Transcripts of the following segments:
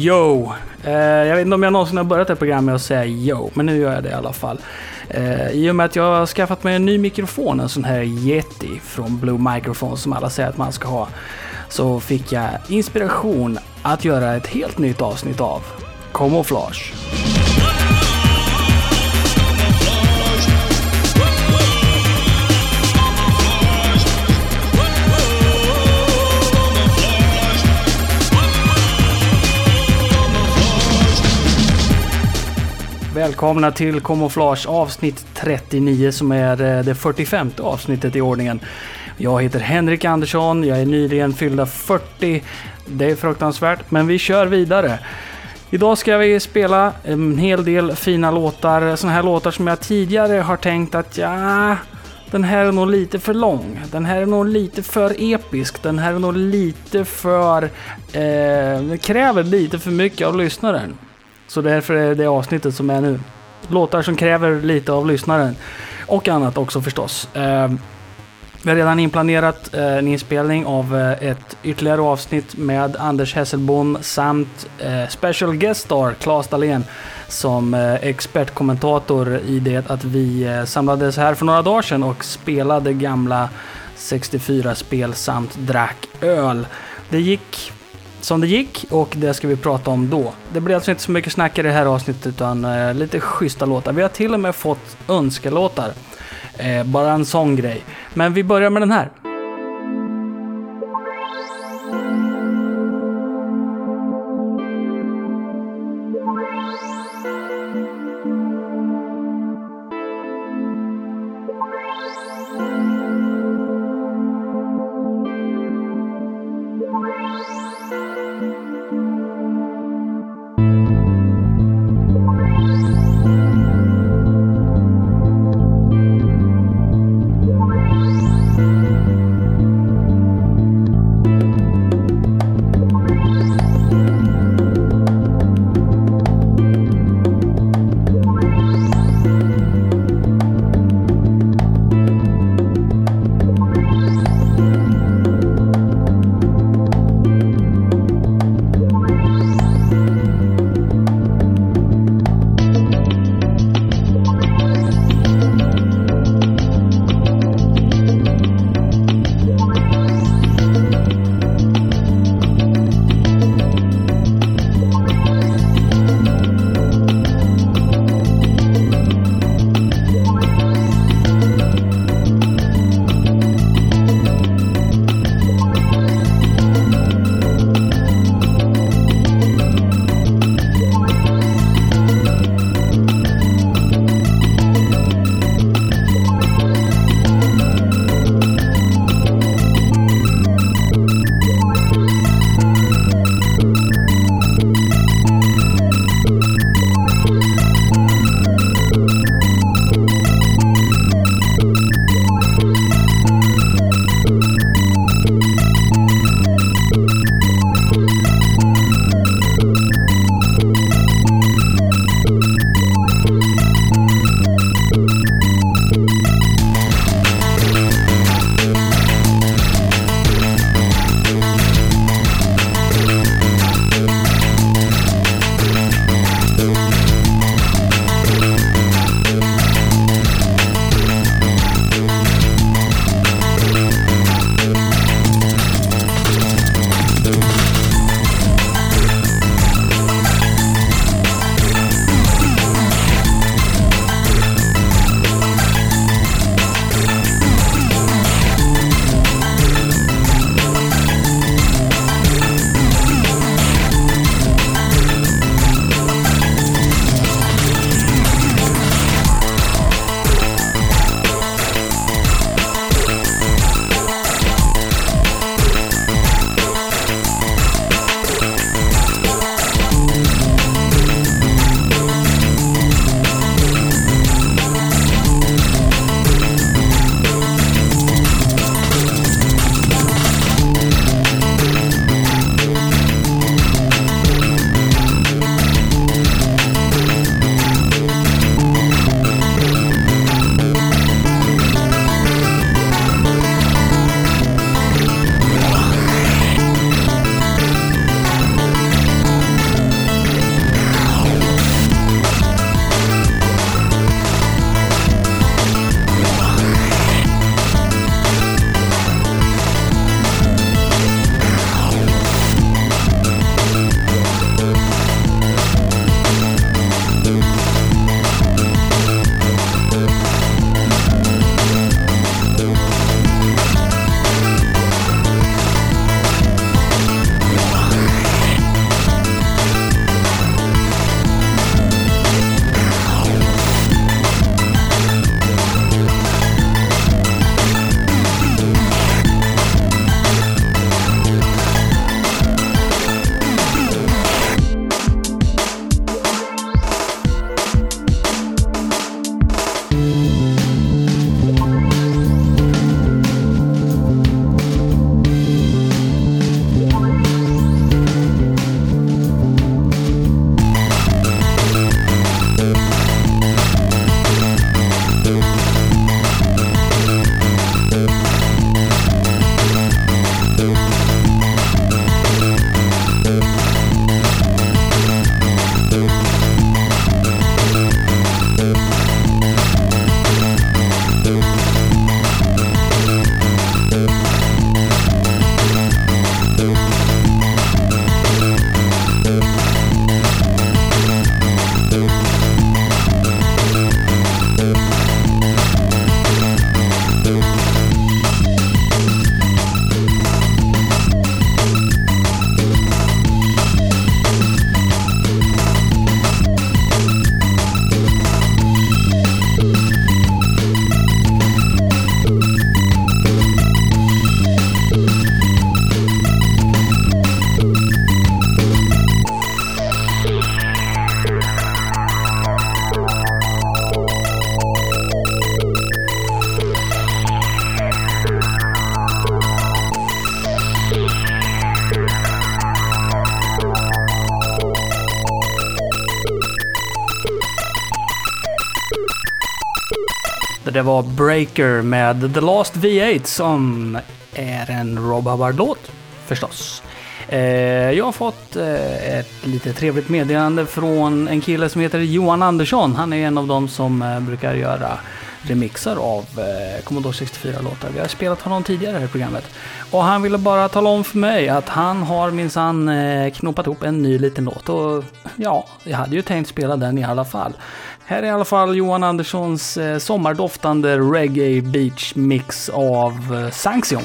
Yo! Eh, jag vet inte om jag någonsin har börjat det program med att säga yo, men nu gör jag det i alla fall. Eh, I och med att jag har skaffat mig en ny mikrofon, en sån här Yeti från Blue Microphone som alla säger att man ska ha, så fick jag inspiration att göra ett helt nytt avsnitt av Camouflage. Välkomna till kamouflage avsnitt 39 som är eh, det 45 avsnittet i ordningen. Jag heter Henrik Andersson, jag är nyligen fyllda 40. Det är fruktansvärt, men vi kör vidare. Idag ska vi spela en hel del fina låtar, sådana här låtar som jag tidigare har tänkt att ja, den här är nog lite för lång. Den här är nog lite för episk. Den här är nog lite för... Eh, kräver lite för mycket av lyssnaren. Så därför är det avsnittet som är nu. Låtar som kräver lite av lyssnaren. Och annat också förstås. Eh, vi har redan inplanerat eh, en inspelning av eh, ett ytterligare avsnitt med Anders Hesselbom samt eh, special guest star Claes Dahlén som eh, expertkommentator i det att vi eh, samlades här för några dagar sedan och spelade gamla 64-spel samt drack öl. Det gick som det gick och det ska vi prata om då. Det blir alltså inte så mycket snack i det här avsnittet utan eh, lite schyssta låtar. Vi har till och med fått önskelåtar. Eh, bara en sån grej. Men vi börjar med den här. Breaker med The Last V8 som är en Rob Hubbard-låt förstås. Eh, jag har fått eh, ett lite trevligt meddelande från en kille som heter Johan Andersson. Han är en av dem som eh, brukar göra remixar av eh, Commodore 64-låtar. Vi har spelat honom tidigare här i programmet. Och han ville bara tala om för mig att han har minsann eh, knoppat ihop en ny liten låt. Och ja, jag hade ju tänkt spela den i alla fall. Här är i alla fall Johan Anderssons eh, sommardoftande reggae beach mix av Sanction.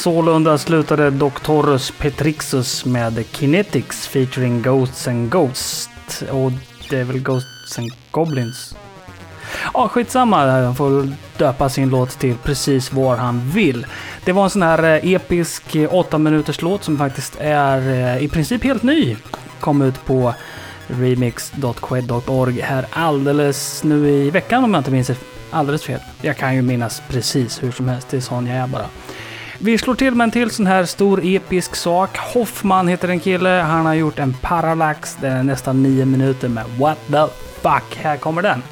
Sålunda slutade Doctorus Petrixus med Kinetics featuring Ghosts and Ghosts. Och det är väl Ghosts and Goblins? Ja, skitsamma. Han får döpa sin låt till precis vad han vill. Det var en sån här eh, episk eh, 8 minuters låt som faktiskt är eh, i princip helt ny. Kom ut på remix.qued.org här alldeles nu i veckan om jag inte minns alldeles fel. Jag kan ju minnas precis hur som helst, det är sån jag är bara. Vi slår till med en till sån här stor episk sak. Hoffman heter en kille. Han har gjort en parallax. Den är nästan nio minuter med What the fuck. Här kommer den.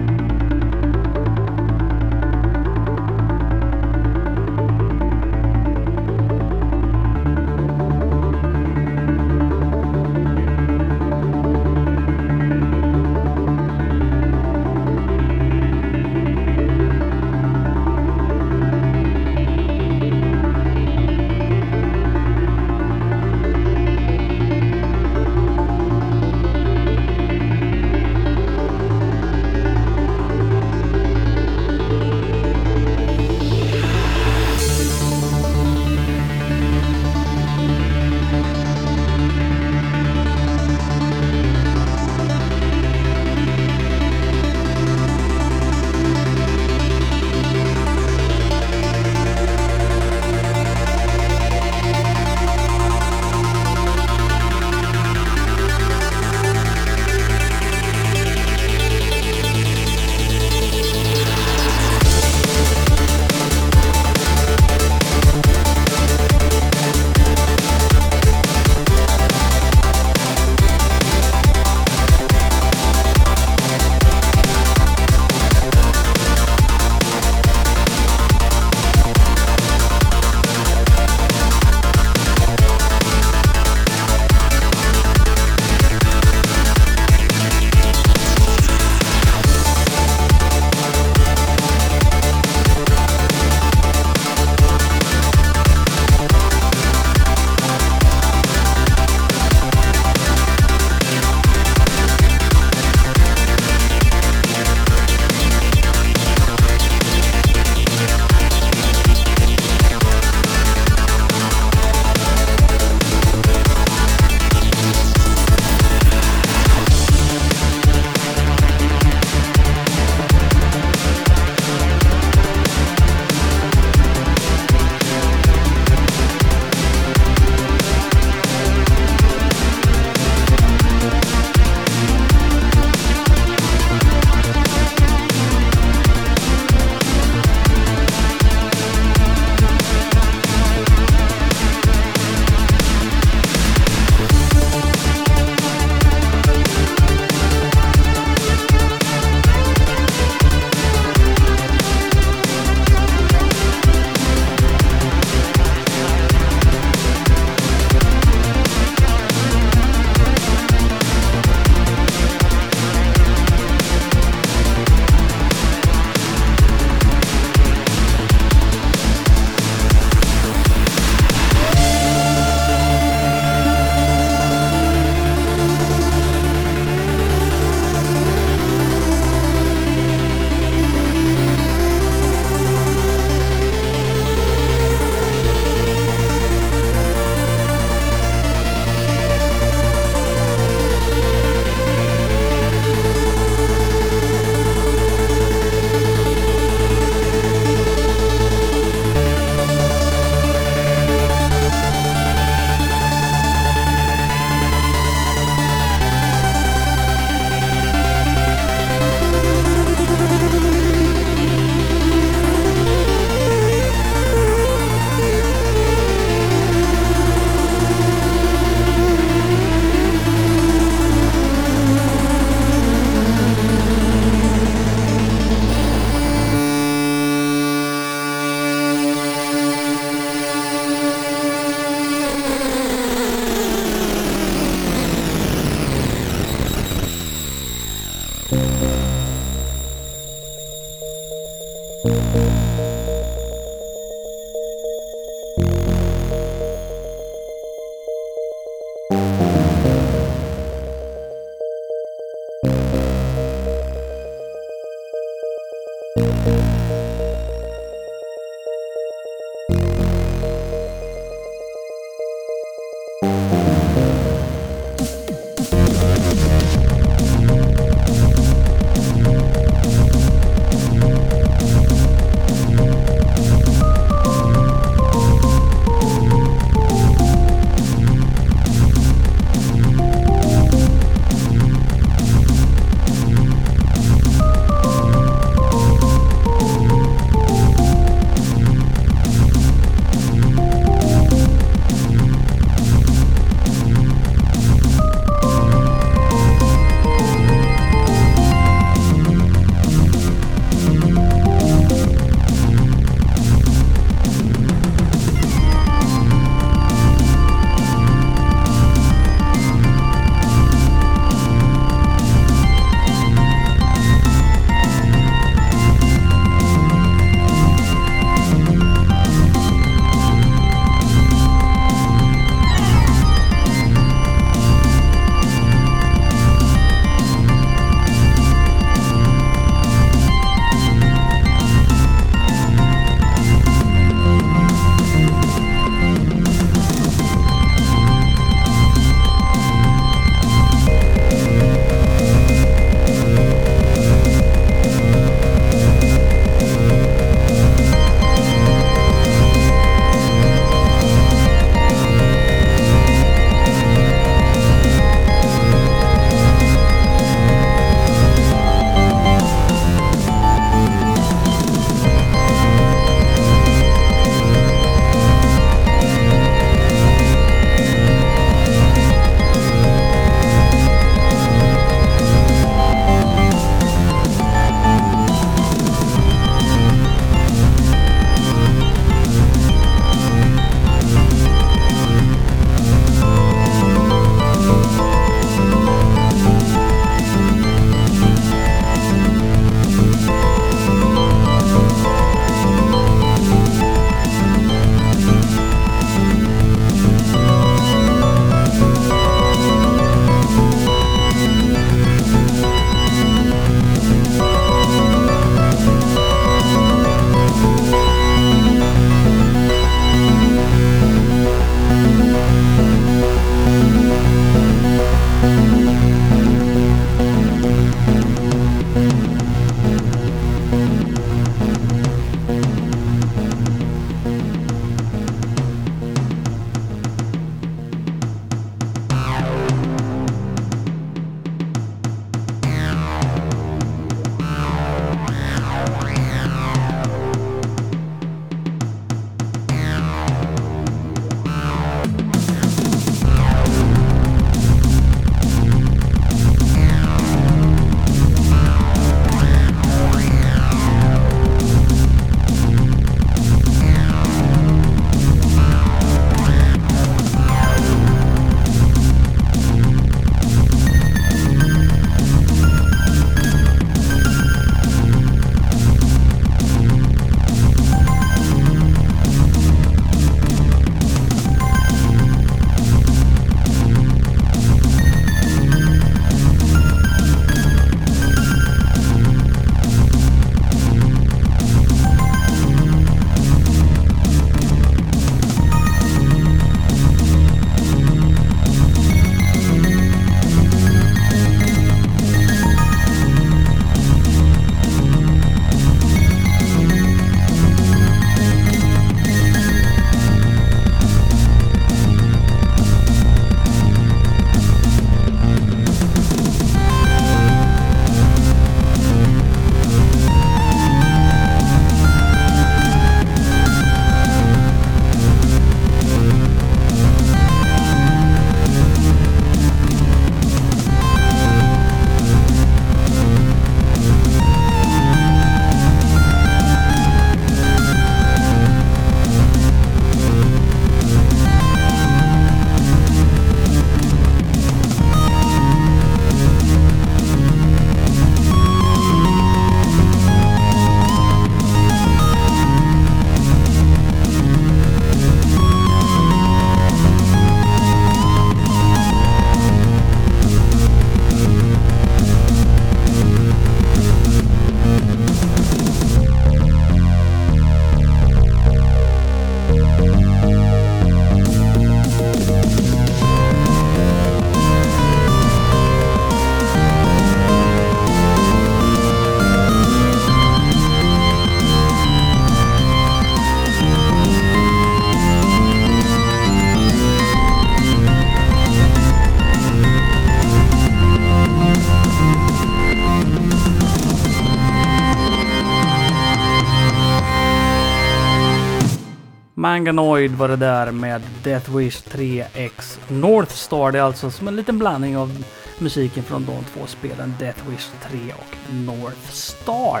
Manganoid var det där med Death Wish 3X North Star. Det är alltså som en liten blandning av musiken från de två spelen Death Wish 3 och North Star.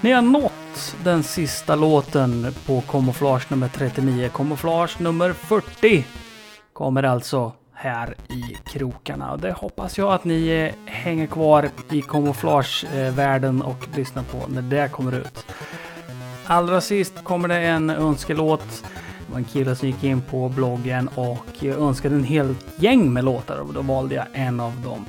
Ni har nått den sista låten på Camouflage nummer 39. Camouflage nummer 40 kommer alltså här i krokarna. Och det hoppas jag att ni hänger kvar i kamouflagevärlden eh, och lyssnar på när det kommer ut. Allra sist kommer det en önskelåt. Det var en kille som gick in på bloggen och önskade en hel gäng med låtar och då valde jag en av dem.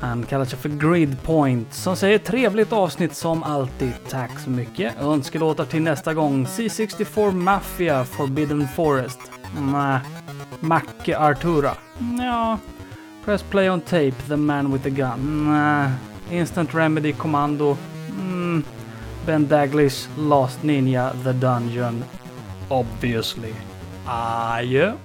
Han kallar sig för Gridpoint som säger trevligt avsnitt som alltid. Tack så mycket. Önskelåtar till nästa gång. C64 Mafia Forbidden Forest. Nä. Macke Artura. Ja. Press play on tape, the man with the gun. Nä. Instant Remedy Commando. Mm. Ben Daglish, Lost Ninja, The Dungeon. Obviously. Adjö.